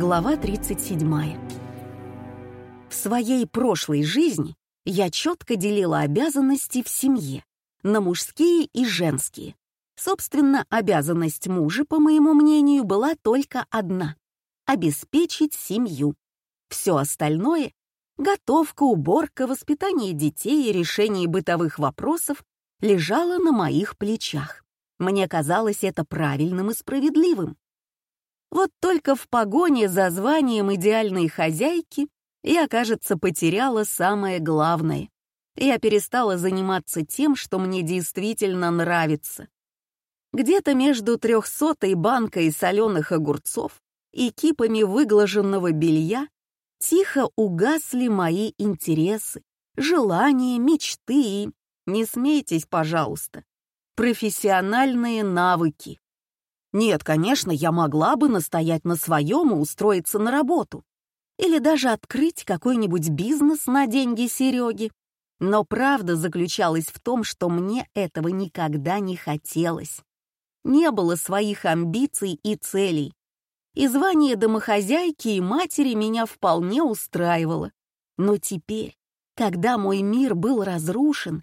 Глава 37. В своей прошлой жизни я четко делила обязанности в семье на мужские и женские. Собственно, обязанность мужа, по моему мнению, была только одна — обеспечить семью. Все остальное — готовка, уборка, воспитание детей и решение бытовых вопросов — лежало на моих плечах. Мне казалось это правильным и справедливым. Вот только в погоне за званием идеальной хозяйки я, кажется, потеряла самое главное. Я перестала заниматься тем, что мне действительно нравится. Где-то между трехсотой банкой соленых огурцов и кипами выглаженного белья тихо угасли мои интересы, желания, мечты и, не смейтесь, пожалуйста, профессиональные навыки. Нет, конечно, я могла бы настоять на своем и устроиться на работу. Или даже открыть какой-нибудь бизнес на деньги Сереги. Но правда заключалась в том, что мне этого никогда не хотелось. Не было своих амбиций и целей. И звание домохозяйки и матери меня вполне устраивало. Но теперь, когда мой мир был разрушен,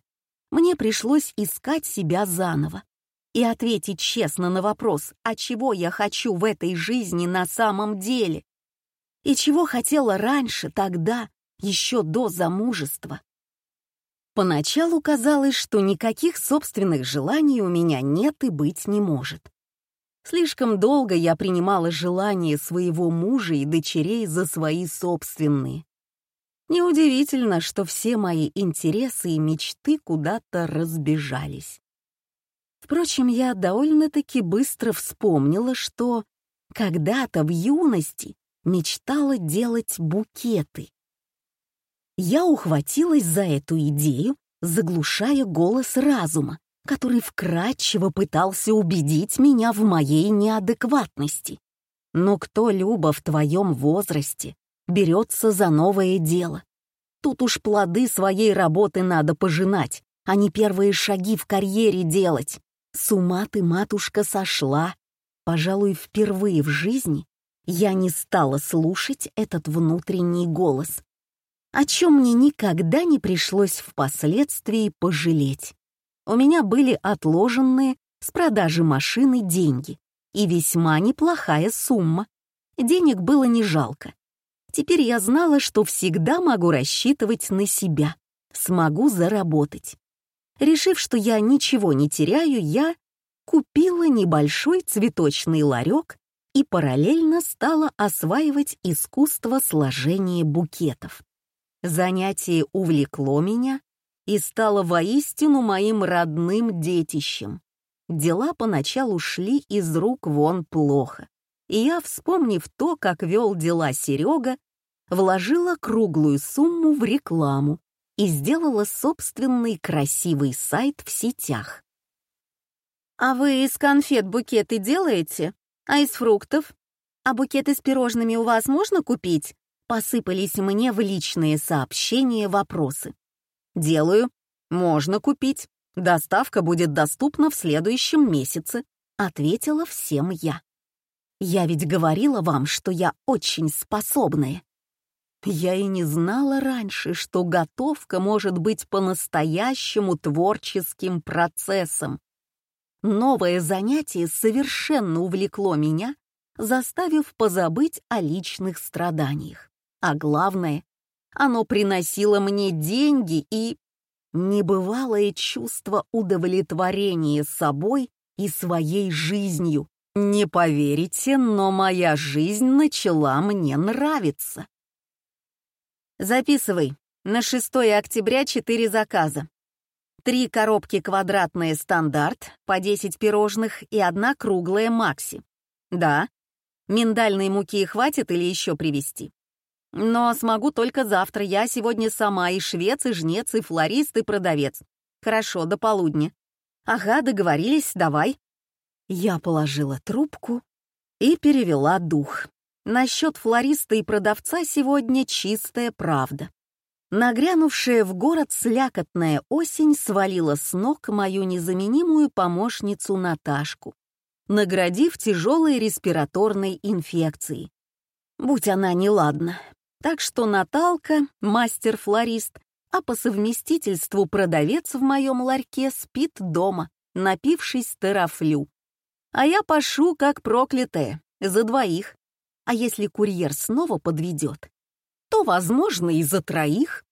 мне пришлось искать себя заново и ответить честно на вопрос, а чего я хочу в этой жизни на самом деле, и чего хотела раньше, тогда, еще до замужества. Поначалу казалось, что никаких собственных желаний у меня нет и быть не может. Слишком долго я принимала желания своего мужа и дочерей за свои собственные. Неудивительно, что все мои интересы и мечты куда-то разбежались. Впрочем, я довольно-таки быстро вспомнила, что когда-то в юности мечтала делать букеты. Я ухватилась за эту идею, заглушая голос разума, который вкратчиво пытался убедить меня в моей неадекватности. Но кто, Люба, в твоем возрасте берется за новое дело? Тут уж плоды своей работы надо пожинать, а не первые шаги в карьере делать. С ума ты, матушка, сошла. Пожалуй, впервые в жизни я не стала слушать этот внутренний голос, о чем мне никогда не пришлось впоследствии пожалеть. У меня были отложенные с продажи машины деньги и весьма неплохая сумма. Денег было не жалко. Теперь я знала, что всегда могу рассчитывать на себя, смогу заработать. Решив, что я ничего не теряю, я купила небольшой цветочный ларек и параллельно стала осваивать искусство сложения букетов. Занятие увлекло меня и стало воистину моим родным детищем. Дела поначалу шли из рук вон плохо, и я, вспомнив то, как вел дела Серега, вложила круглую сумму в рекламу, и сделала собственный красивый сайт в сетях. «А вы из конфет букеты делаете? А из фруктов? А букеты с пирожными у вас можно купить?» Посыпались мне в личные сообщения вопросы. «Делаю. Можно купить. Доставка будет доступна в следующем месяце», — ответила всем я. «Я ведь говорила вам, что я очень способная. Я и не знала раньше, что готовка может быть по-настоящему творческим процессом. Новое занятие совершенно увлекло меня, заставив позабыть о личных страданиях. А главное, оно приносило мне деньги и небывалое чувство удовлетворения собой и своей жизнью. Не поверите, но моя жизнь начала мне нравиться. Записывай. На 6 октября 4 заказа. Три коробки квадратные стандарт, по 10 пирожных и одна круглая макси. Да. Миндальной муки хватит или еще привезти? Но смогу только завтра. Я сегодня сама и швец, и жнец, и флорист, и продавец. Хорошо, до полудня. Ага, договорились, давай. Я положила трубку и перевела дух. Насчет флориста и продавца сегодня чистая правда. Нагрянувшая в город слякотная осень свалила с ног мою незаменимую помощницу Наташку, наградив тяжелой респираторной инфекцией. будь она неладна. Так что Наталка, мастер-флорист, а по совместительству продавец в моем ларьке спит дома, напившись терафлю. А я пошу, как проклятая, за двоих. А если курьер снова подведет, то, возможно, и за троих.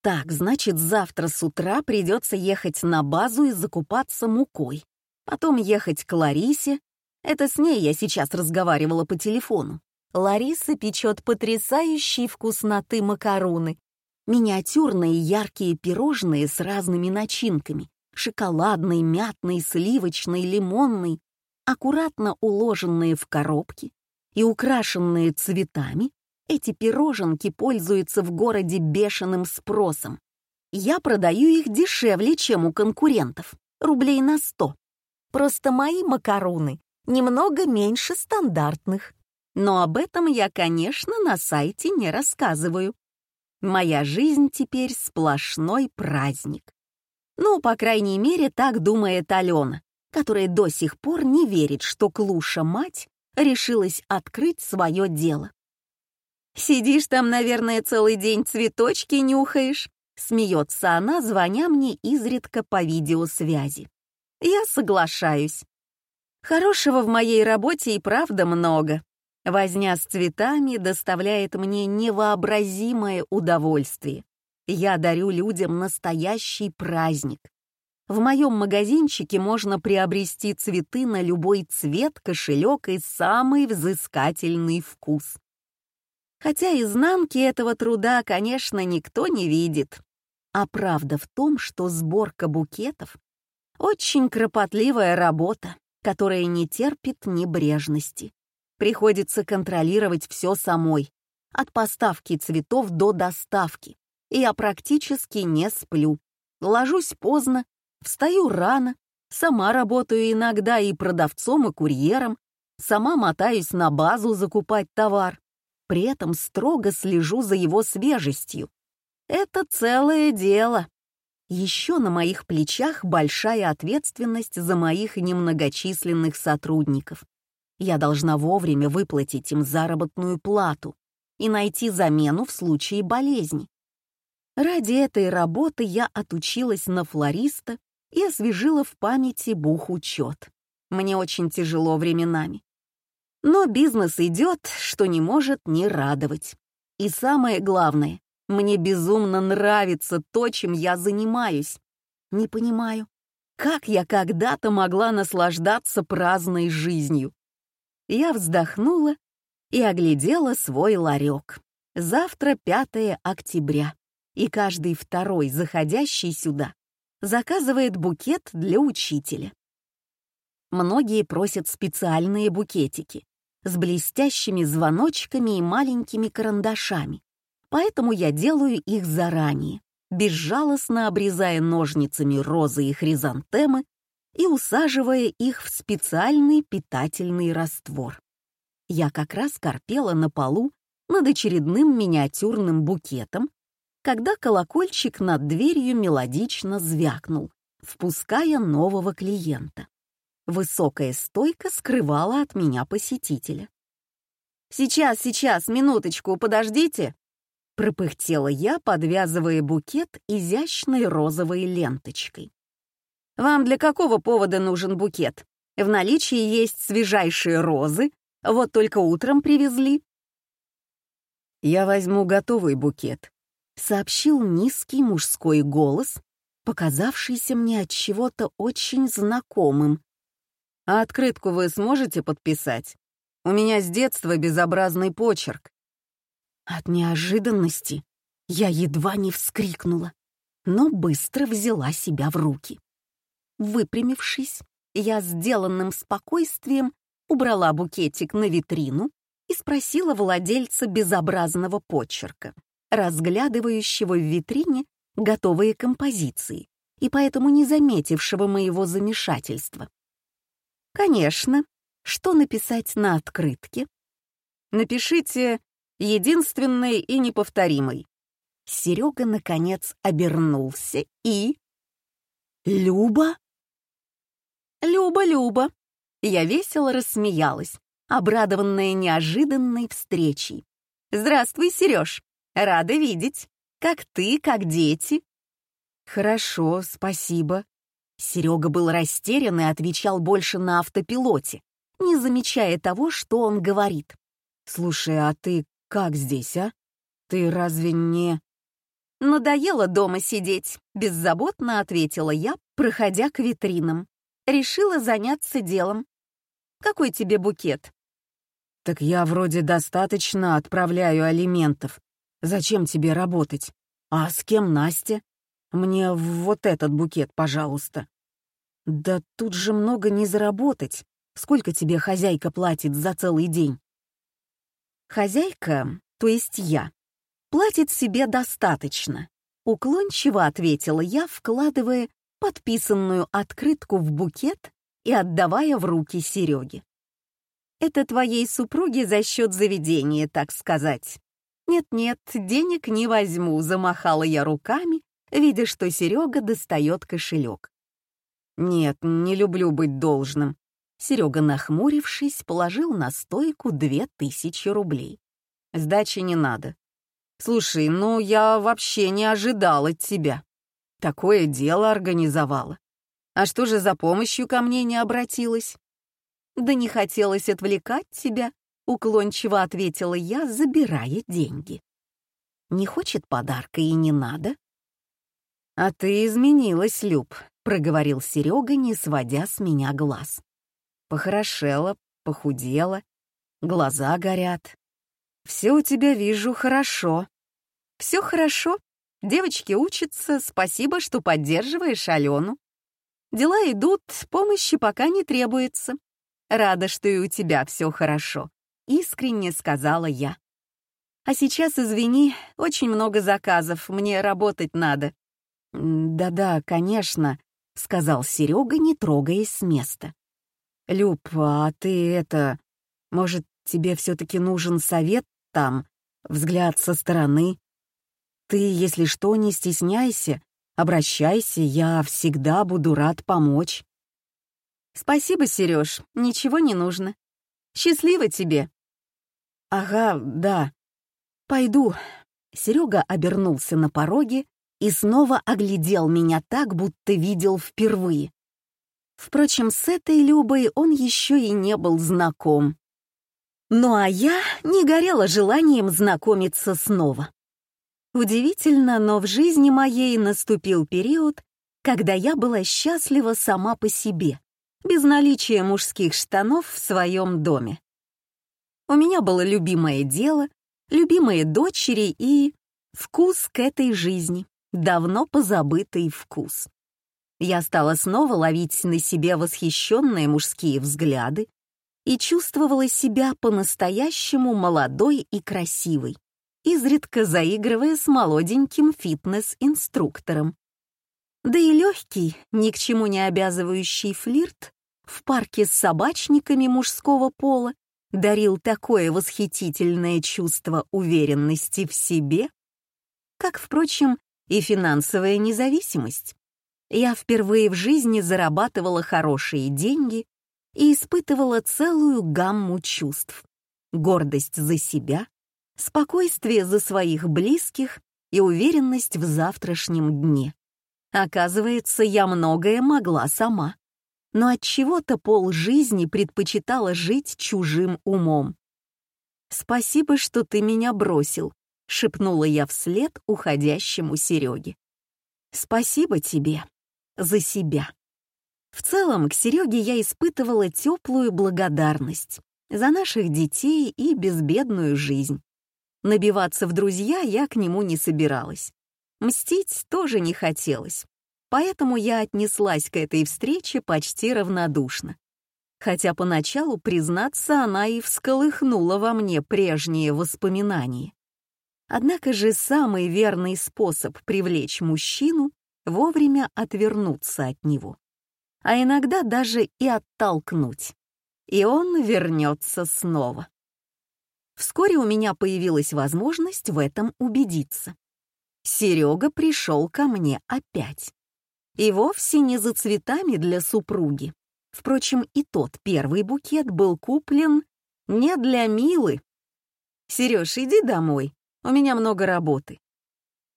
Так, значит, завтра с утра придется ехать на базу и закупаться мукой. Потом ехать к Ларисе. Это с ней я сейчас разговаривала по телефону. Лариса печет потрясающие вкусноты макароны. Миниатюрные яркие пирожные с разными начинками. Шоколадный, мятный, сливочный, лимонный. Аккуратно уложенные в коробки и украшенные цветами, эти пироженки пользуются в городе бешеным спросом. Я продаю их дешевле, чем у конкурентов, рублей на сто. Просто мои макароны немного меньше стандартных. Но об этом я, конечно, на сайте не рассказываю. Моя жизнь теперь сплошной праздник. Ну, по крайней мере, так думает Алена, которая до сих пор не верит, что Клуша-мать решилась открыть свое дело. «Сидишь там, наверное, целый день цветочки нюхаешь», смеется она, звоня мне изредка по видеосвязи. Я соглашаюсь. Хорошего в моей работе и правда много. Возня с цветами доставляет мне невообразимое удовольствие. Я дарю людям настоящий праздник. В моем магазинчике можно приобрести цветы на любой цвет, кошелек и самый взыскательный вкус. Хотя изнанки этого труда, конечно, никто не видит. А правда в том, что сборка букетов — очень кропотливая работа, которая не терпит небрежности. Приходится контролировать все самой, от поставки цветов до доставки. И я практически не сплю. Ложусь поздно, Встаю рано, сама работаю иногда и продавцом, и курьером, сама мотаюсь на базу закупать товар. При этом строго слежу за его свежестью. Это целое дело. Еще на моих плечах большая ответственность за моих немногочисленных сотрудников. Я должна вовремя выплатить им заработную плату и найти замену в случае болезни. Ради этой работы я отучилась на флориста и освежила в памяти бухучет. Мне очень тяжело временами. Но бизнес идет, что не может не радовать. И самое главное, мне безумно нравится то, чем я занимаюсь. Не понимаю, как я когда-то могла наслаждаться праздной жизнью. Я вздохнула и оглядела свой ларек. Завтра 5 октября, и каждый второй заходящий сюда заказывает букет для учителя. Многие просят специальные букетики с блестящими звоночками и маленькими карандашами, поэтому я делаю их заранее, безжалостно обрезая ножницами розы и хризантемы и усаживая их в специальный питательный раствор. Я как раз корпела на полу над очередным миниатюрным букетом когда колокольчик над дверью мелодично звякнул, впуская нового клиента. Высокая стойка скрывала от меня посетителя. «Сейчас, сейчас, минуточку, подождите!» Пропыхтела я, подвязывая букет изящной розовой ленточкой. «Вам для какого повода нужен букет? В наличии есть свежайшие розы, вот только утром привезли». «Я возьму готовый букет», сообщил низкий мужской голос, показавшийся мне от чего-то очень знакомым. «А открытку вы сможете подписать? У меня с детства безобразный почерк». От неожиданности я едва не вскрикнула, но быстро взяла себя в руки. Выпрямившись, я сделанным спокойствием убрала букетик на витрину и спросила владельца безобразного почерка разглядывающего в витрине готовые композиции и поэтому не заметившего моего замешательства. Конечно, что написать на открытке? Напишите «единственный и неповторимый». Серега, наконец, обернулся и... «Люба?» «Люба, Люба!» Я весело рассмеялась, обрадованная неожиданной встречей. «Здравствуй, Сереж! Рада видеть! Как ты, как дети?» «Хорошо, спасибо». Серега был растерян и отвечал больше на автопилоте, не замечая того, что он говорит. «Слушай, а ты как здесь, а? Ты разве не...» «Надоело дома сидеть», — беззаботно ответила я, проходя к витринам. Решила заняться делом. «Какой тебе букет?» «Так я вроде достаточно отправляю алиментов. Зачем тебе работать? А с кем Настя? Мне вот этот букет, пожалуйста». «Да тут же много не заработать. Сколько тебе хозяйка платит за целый день?» «Хозяйка, то есть я, платит себе достаточно», — уклончиво ответила я, вкладывая подписанную открытку в букет и отдавая в руки Сереге. «Это твоей супруге за счет заведения, так сказать». «Нет-нет, денег не возьму», — замахала я руками, видя, что Серега достает кошелек. «Нет, не люблю быть должным». Серега, нахмурившись, положил на стойку две тысячи рублей. «Сдачи не надо. Слушай, ну я вообще не ожидал от тебя. Такое дело организовала. А что же за помощью ко мне не обратилась?» «Да не хотелось отвлекать тебя», — уклончиво ответила я, забирая деньги. «Не хочет подарка и не надо». «А ты изменилась, Люб», — проговорил Серега, не сводя с меня глаз. «Похорошела, похудела, глаза горят. Все у тебя вижу хорошо». «Все хорошо. Девочки учатся, спасибо, что поддерживаешь Алену. Дела идут, помощи пока не требуется. Рада, что и у тебя все хорошо», — искренне сказала я. «А сейчас, извини, очень много заказов, мне работать надо». «Да-да, конечно», — сказал Серега, не трогаясь с места. «Люб, а ты это... Может, тебе все-таки нужен совет там, взгляд со стороны?» Ты, если что, не стесняйся, обращайся, я всегда буду рад помочь. Спасибо, Сереж, ничего не нужно. Счастливо тебе. Ага, да. Пойду. Серега обернулся на пороге и снова оглядел меня так, будто видел впервые. Впрочем, с этой Любой он еще и не был знаком. Ну а я не горела желанием знакомиться снова. Удивительно, но в жизни моей наступил период, когда я была счастлива сама по себе, без наличия мужских штанов в своем доме. У меня было любимое дело, любимые дочери и вкус к этой жизни, давно позабытый вкус. Я стала снова ловить на себе восхищенные мужские взгляды и чувствовала себя по-настоящему молодой и красивой изредка заигрывая с молоденьким фитнес-инструктором. Да и легкий, ни к чему не обязывающий флирт в парке с собачниками мужского пола дарил такое восхитительное чувство уверенности в себе, как, впрочем, и финансовая независимость. Я впервые в жизни зарабатывала хорошие деньги и испытывала целую гамму чувств. Гордость за себя, спокойствие за своих близких и уверенность в завтрашнем дне. Оказывается, я многое могла сама, но от чего-то пол жизни предпочитала жить чужим умом. «Спасибо, что ты меня бросил», — шепнула я вслед уходящему Сереге. «Спасибо тебе за себя». В целом, к Сереге я испытывала теплую благодарность за наших детей и безбедную жизнь. Набиваться в друзья я к нему не собиралась. Мстить тоже не хотелось. Поэтому я отнеслась к этой встрече почти равнодушно. Хотя поначалу, признаться, она и всколыхнула во мне прежние воспоминания. Однако же самый верный способ привлечь мужчину — вовремя отвернуться от него. А иногда даже и оттолкнуть. И он вернется снова. Вскоре у меня появилась возможность в этом убедиться. Серега пришел ко мне опять. И вовсе не за цветами для супруги. Впрочем, и тот первый букет был куплен Не для Милы. Сереж, иди домой, у меня много работы.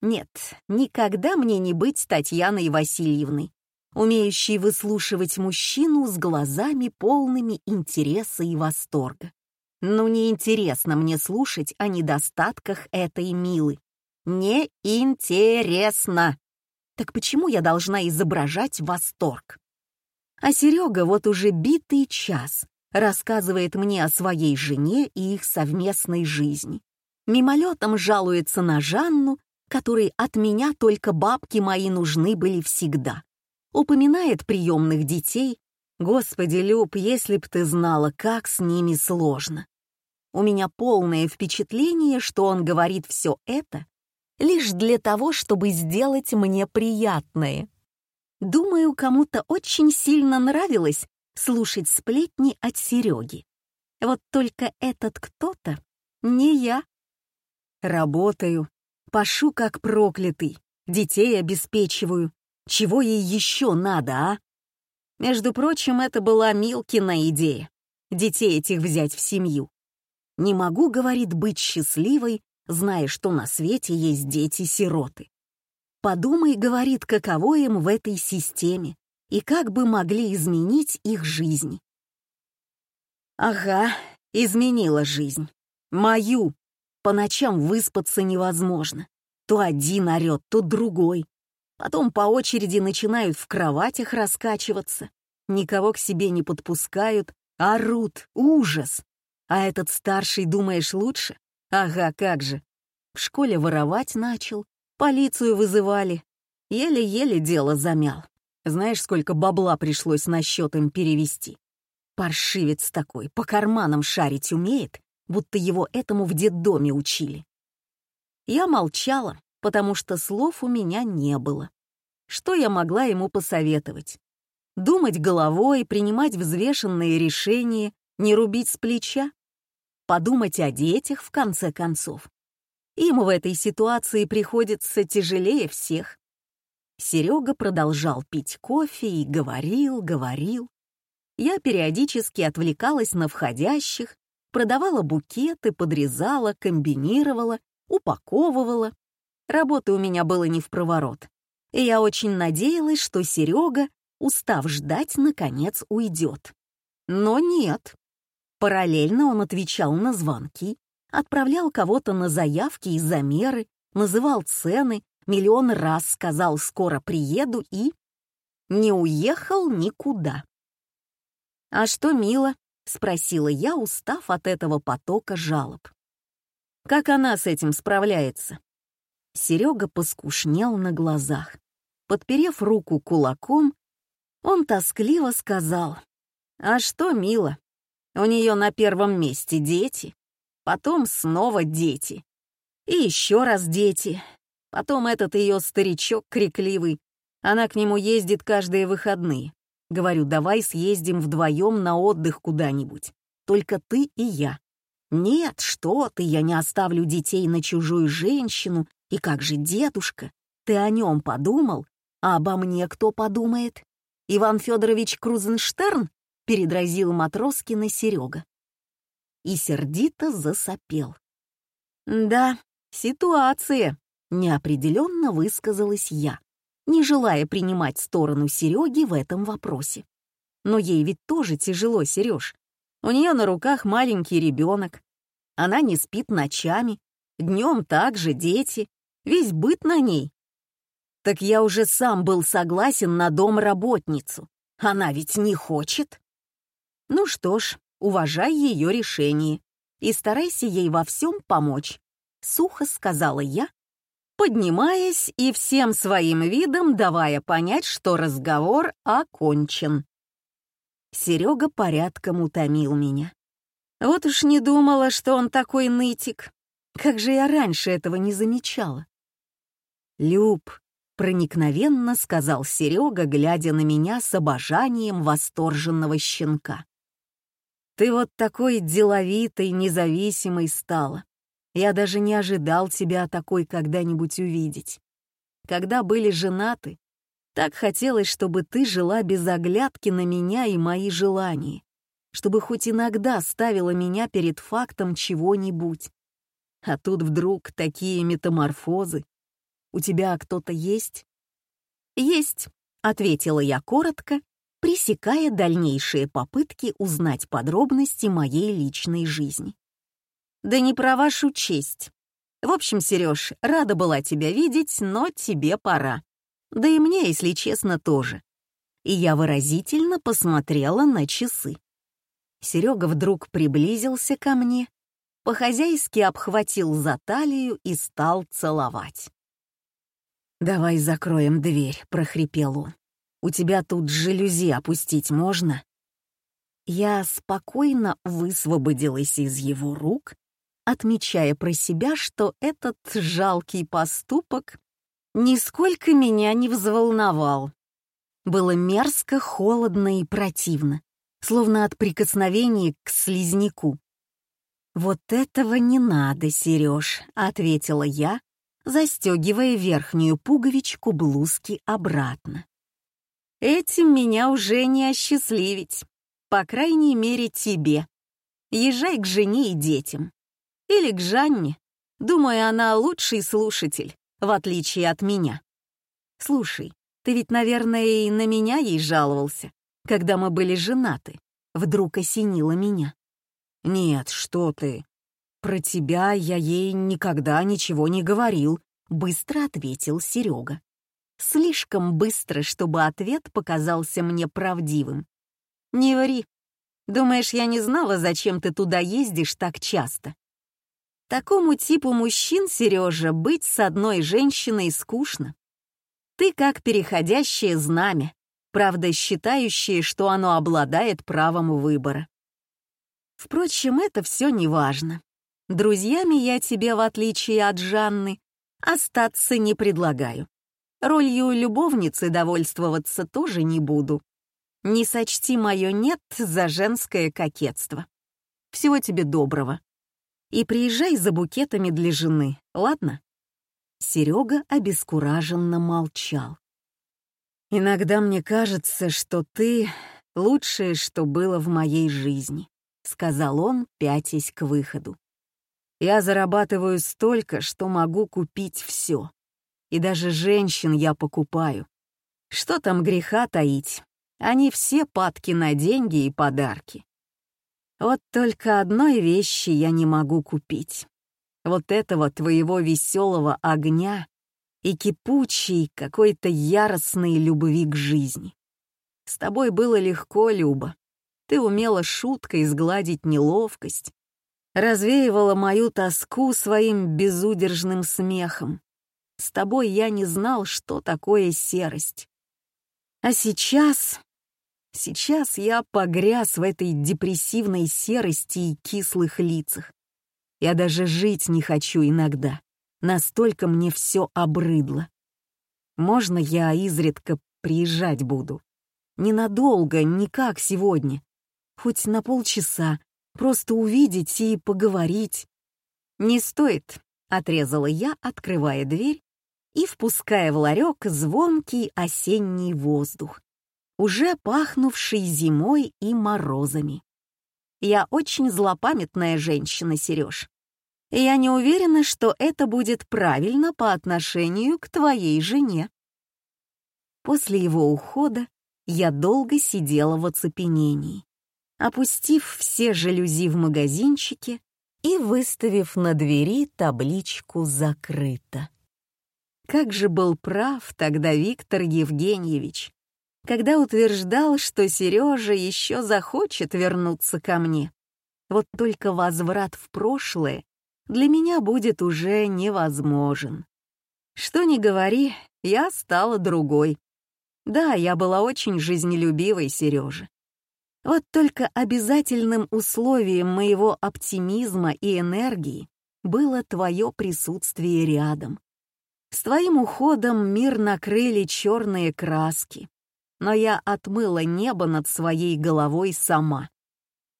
Нет, никогда мне не быть Татьяной Васильевной, умеющей выслушивать мужчину с глазами полными интереса и восторга. Ну, неинтересно мне слушать о недостатках этой Милы. Неинтересно. Так почему я должна изображать восторг? А Серега вот уже битый час рассказывает мне о своей жене и их совместной жизни. Мимолетом жалуется на Жанну, которой от меня только бабки мои нужны были всегда. Упоминает приемных детей. Господи, Люб, если б ты знала, как с ними сложно. У меня полное впечатление, что он говорит все это лишь для того, чтобы сделать мне приятное. Думаю, кому-то очень сильно нравилось слушать сплетни от Сереги. Вот только этот кто-то не я. Работаю, пашу как проклятый, детей обеспечиваю. Чего ей еще надо, а? Между прочим, это была Милкина идея — детей этих взять в семью. Не могу, говорит, быть счастливой, зная, что на свете есть дети-сироты. Подумай, говорит, каково им в этой системе и как бы могли изменить их жизнь. Ага, изменила жизнь. Мою. По ночам выспаться невозможно. То один орёт, то другой. Потом по очереди начинают в кроватях раскачиваться. Никого к себе не подпускают, орут, ужас. А этот старший, думаешь, лучше? Ага, как же. В школе воровать начал, полицию вызывали. Еле-еле дело замял. Знаешь, сколько бабла пришлось на счет им перевести? Паршивец такой, по карманам шарить умеет, будто его этому в детдоме учили. Я молчала, потому что слов у меня не было. Что я могла ему посоветовать? Думать головой, принимать взвешенные решения, не рубить с плеча? Подумать о детях, в конце концов. Им в этой ситуации приходится тяжелее всех. Серега продолжал пить кофе и говорил, говорил. Я периодически отвлекалась на входящих, продавала букеты, подрезала, комбинировала, упаковывала. Работы у меня было не в проворот. И я очень надеялась, что Серега, устав ждать, наконец уйдет. Но нет. Параллельно он отвечал на звонки, отправлял кого-то на заявки и замеры, называл цены, миллион раз сказал «скоро приеду» и... не уехал никуда. «А что, мило?» — спросила я, устав от этого потока жалоб. «Как она с этим справляется?» Серега поскушнел на глазах. Подперев руку кулаком, он тоскливо сказал, «А что, мило? У нее на первом месте дети, потом снова дети, и еще раз дети, Потом этот ее старичок крикливый. Она к нему ездит каждые выходные. Говорю, давай съездим вдвоем на отдых куда-нибудь. Только ты и я. Нет, что ты, я не оставлю детей на чужую женщину. И как же дедушка? Ты о нем подумал? А обо мне кто подумает? Иван Федорович Крузенштерн? Передразил Матроскина Серега. И сердито засопел. Да, ситуация, Неопределенно высказалась я, не желая принимать сторону Сереги в этом вопросе. Но ей ведь тоже тяжело, Сереж. У нее на руках маленький ребенок. Она не спит ночами. Днем также дети. Весь быт на ней. Так я уже сам был согласен на домработницу. Она ведь не хочет. Ну что ж, уважай ее решение и старайся ей во всем помочь. Сухо сказала я, поднимаясь и всем своим видом давая понять, что разговор окончен. Серега порядком утомил меня. Вот уж не думала, что он такой нытик. Как же я раньше этого не замечала. «Люб», — проникновенно сказал Серега, глядя на меня с обожанием восторженного щенка. «Ты вот такой деловитый, независимый стала. Я даже не ожидал тебя такой когда-нибудь увидеть. Когда были женаты, так хотелось, чтобы ты жила без оглядки на меня и мои желания. чтобы хоть иногда ставила меня перед фактом чего-нибудь. А тут вдруг такие метаморфозы. У тебя кто-то есть? Есть, ответила я коротко, пресекая дальнейшие попытки узнать подробности моей личной жизни. Да не про вашу честь. В общем, Сереж, рада была тебя видеть, но тебе пора. Да и мне, если честно, тоже. И я выразительно посмотрела на часы. Серега вдруг приблизился ко мне, по-хозяйски обхватил за талию и стал целовать. «Давай закроем дверь», — прохрипел он. «У тебя тут жалюзи опустить можно?» Я спокойно высвободилась из его рук, отмечая про себя, что этот жалкий поступок нисколько меня не взволновал. Было мерзко, холодно и противно словно от прикосновения к слизняку. «Вот этого не надо, Сереж», — ответила я, застегивая верхнюю пуговичку блузки обратно. «Этим меня уже не осчастливить, по крайней мере тебе. Езжай к жене и детям. Или к Жанне. Думаю, она лучший слушатель, в отличие от меня. Слушай, ты ведь, наверное, и на меня ей жаловался когда мы были женаты, вдруг осенило меня. «Нет, что ты. Про тебя я ей никогда ничего не говорил», — быстро ответил Серега. Слишком быстро, чтобы ответ показался мне правдивым. «Не ври. Думаешь, я не знала, зачем ты туда ездишь так часто?» Такому типу мужчин, Сережа, быть с одной женщиной скучно. Ты как переходящее знамя, правда считающие, что оно обладает правом выбора. Впрочем, это все не важно. Друзьями я тебе, в отличие от Жанны, остаться не предлагаю. Ролью любовницы довольствоваться тоже не буду. Не сочти мое «нет» за женское кокетство. Всего тебе доброго. И приезжай за букетами для жены, ладно? Серега обескураженно молчал. «Иногда мне кажется, что ты — лучшее, что было в моей жизни», — сказал он, пятясь к выходу. «Я зарабатываю столько, что могу купить все. И даже женщин я покупаю. Что там греха таить? Они все падки на деньги и подарки. Вот только одной вещи я не могу купить. Вот этого твоего веселого огня и кипучей, какой-то яростной любви к жизни. С тобой было легко, Люба. Ты умела шуткой сгладить неловкость, развеивала мою тоску своим безудержным смехом. С тобой я не знал, что такое серость. А сейчас... Сейчас я погряз в этой депрессивной серости и кислых лицах. Я даже жить не хочу иногда. Настолько мне все обрыдло. Можно я изредка приезжать буду? Ненадолго, не как сегодня. Хоть на полчаса, просто увидеть и поговорить. «Не стоит», — отрезала я, открывая дверь и впуская в ларек звонкий осенний воздух, уже пахнувший зимой и морозами. Я очень злопамятная женщина, Сереж я не уверена, что это будет правильно по отношению к твоей жене. После его ухода я долго сидела в оцепенении, опустив все жалюзи в магазинчике и выставив на двери табличку «Закрыто». Как же был прав тогда Виктор Евгеньевич, когда утверждал, что Сережа еще захочет вернуться ко мне. Вот только возврат в прошлое для меня будет уже невозможен. Что ни говори, я стала другой. Да, я была очень жизнелюбивой, Сережа. Вот только обязательным условием моего оптимизма и энергии было твое присутствие рядом. С твоим уходом мир накрыли черные краски, но я отмыла небо над своей головой сама.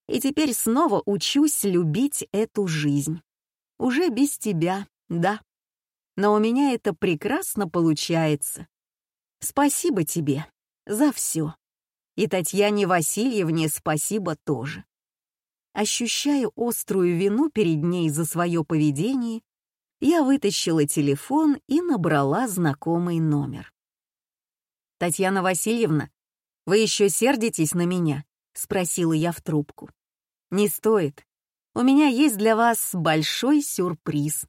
И теперь снова учусь любить эту жизнь. Уже без тебя, да. Но у меня это прекрасно получается. Спасибо тебе за все. И Татьяне Васильевне спасибо тоже. Ощущая острую вину перед ней за свое поведение, я вытащила телефон и набрала знакомый номер. «Татьяна Васильевна, вы еще сердитесь на меня?» — спросила я в трубку. «Не стоит. У меня есть для вас большой сюрприз».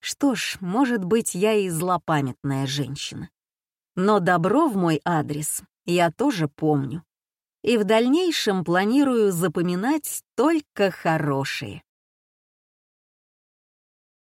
Что ж, может быть, я и злопамятная женщина. Но добро в мой адрес я тоже помню. И в дальнейшем планирую запоминать только хорошие.